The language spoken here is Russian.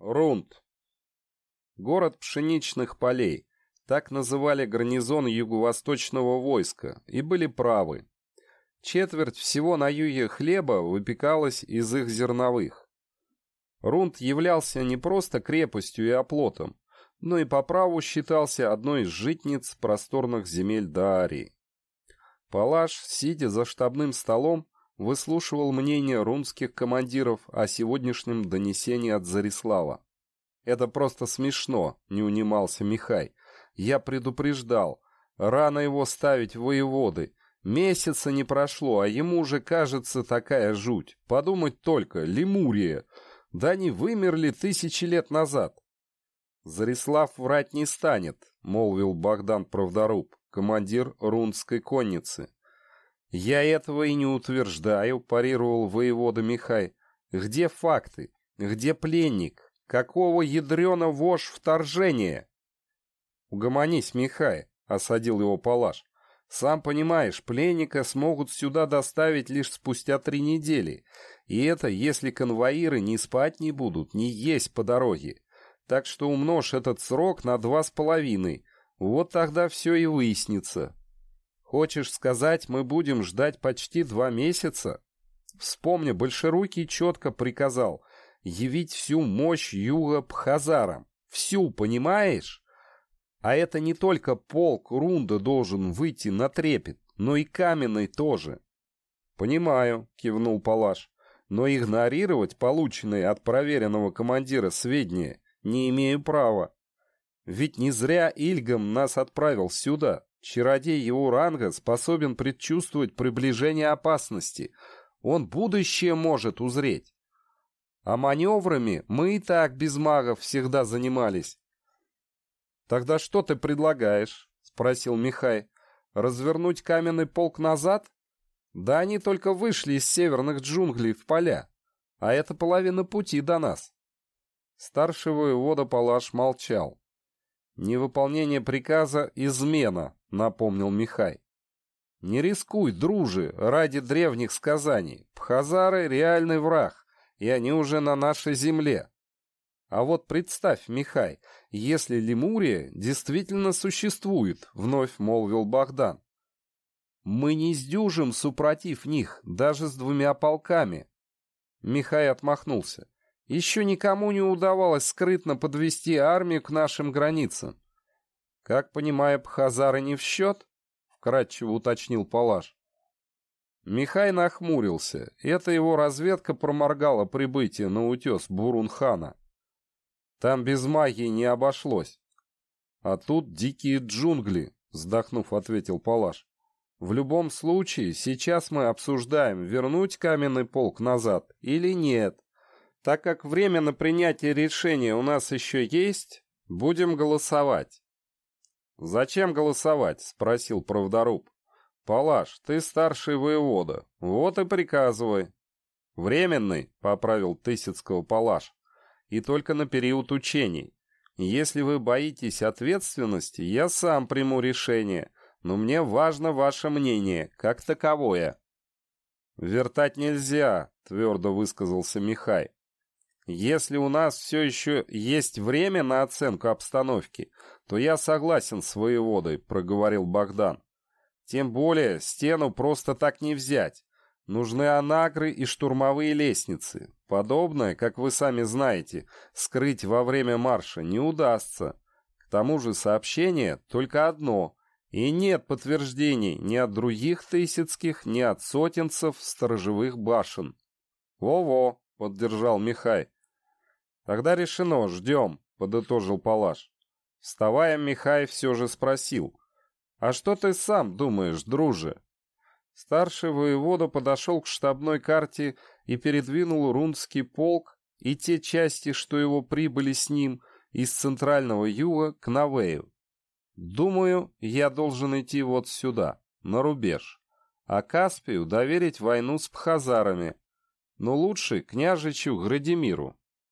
Рунд. Город пшеничных полей. Так называли гарнизон юго-восточного войска, и были правы. Четверть всего на юге хлеба выпекалась из их зерновых. Рунд являлся не просто крепостью и оплотом, но и по праву считался одной из житниц просторных земель Даарии. Палаш, сидя за штабным столом, выслушивал мнение румских командиров о сегодняшнем донесении от Зарислава. «Это просто смешно», — не унимался Михай. «Я предупреждал. Рано его ставить в воеводы. Месяца не прошло, а ему уже кажется такая жуть. Подумать только, Лемурия. Да они вымерли тысячи лет назад». «Зарислав врать не станет», — молвил Богдан Правдоруб, командир рунской конницы. «Я этого и не утверждаю», — парировал воевода Михай. «Где факты? Где пленник? Какого ядрена вож вторжения?» «Угомонись, Михай», — осадил его Палаш. «Сам понимаешь, пленника смогут сюда доставить лишь спустя три недели. И это, если конвоиры не спать не будут, не есть по дороге. Так что умножь этот срок на два с половиной. Вот тогда все и выяснится». Хочешь сказать, мы будем ждать почти два месяца? Вспомни, Большерукий четко приказал явить всю мощь юга Пхазарам. Всю, понимаешь? А это не только полк Рунда должен выйти на трепет, но и каменный тоже. Понимаю, кивнул Палаш, но игнорировать полученные от проверенного командира сведения не имею права. Ведь не зря Ильгам нас отправил сюда. Чародей его ранга способен предчувствовать приближение опасности. Он будущее может узреть. А маневрами мы и так без магов всегда занимались. «Тогда что ты предлагаешь?» — спросил Михай. «Развернуть каменный полк назад? Да они только вышли из северных джунглей в поля, а это половина пути до нас». Старший воевода Палаш молчал. Невыполнение приказа — измена, — напомнил Михай. «Не рискуй, дружи, ради древних сказаний. Пхазары — реальный враг, и они уже на нашей земле. А вот представь, Михай, если Лемурия действительно существует, — вновь молвил Богдан. Мы не сдюжим супротив них, даже с двумя полками. Михай отмахнулся. Еще никому не удавалось скрытно подвести армию к нашим границам. «Как понимаю, Пхазары не в счет?» — вкратчиво уточнил Палаш. Михай нахмурился. Эта его разведка проморгала прибытие на утес Бурунхана. Там без магии не обошлось. А тут дикие джунгли, вздохнув, ответил Палаш. В любом случае, сейчас мы обсуждаем, вернуть каменный полк назад или нет. Так как время на принятие решения у нас еще есть, будем голосовать. «Зачем голосовать?» — спросил правдоруб. «Палаш, ты старший воевода. Вот и приказывай». «Временный», — поправил Тысяцкого Палаш. «И только на период учений. Если вы боитесь ответственности, я сам приму решение, но мне важно ваше мнение, как таковое». «Вертать нельзя», — твердо высказался Михай. Если у нас все еще есть время на оценку обстановки, то я согласен с воеводой, проговорил Богдан. Тем более стену просто так не взять. Нужны анагры и штурмовые лестницы. Подобное, как вы сами знаете, скрыть во время марша не удастся. К тому же сообщение только одно, и нет подтверждений ни от других тысяцких, ни от сотенцев сторожевых башен. «Во-во», — поддержал Михай, «Тогда решено, ждем», — подытожил Палаш. Вставая, Михай все же спросил. «А что ты сам думаешь, друже?» Старший воевода подошел к штабной карте и передвинул рунский полк и те части, что его прибыли с ним, из центрального юга к Навею. «Думаю, я должен идти вот сюда, на рубеж, а Каспию доверить войну с пхазарами, но лучше княжичу Градимиру».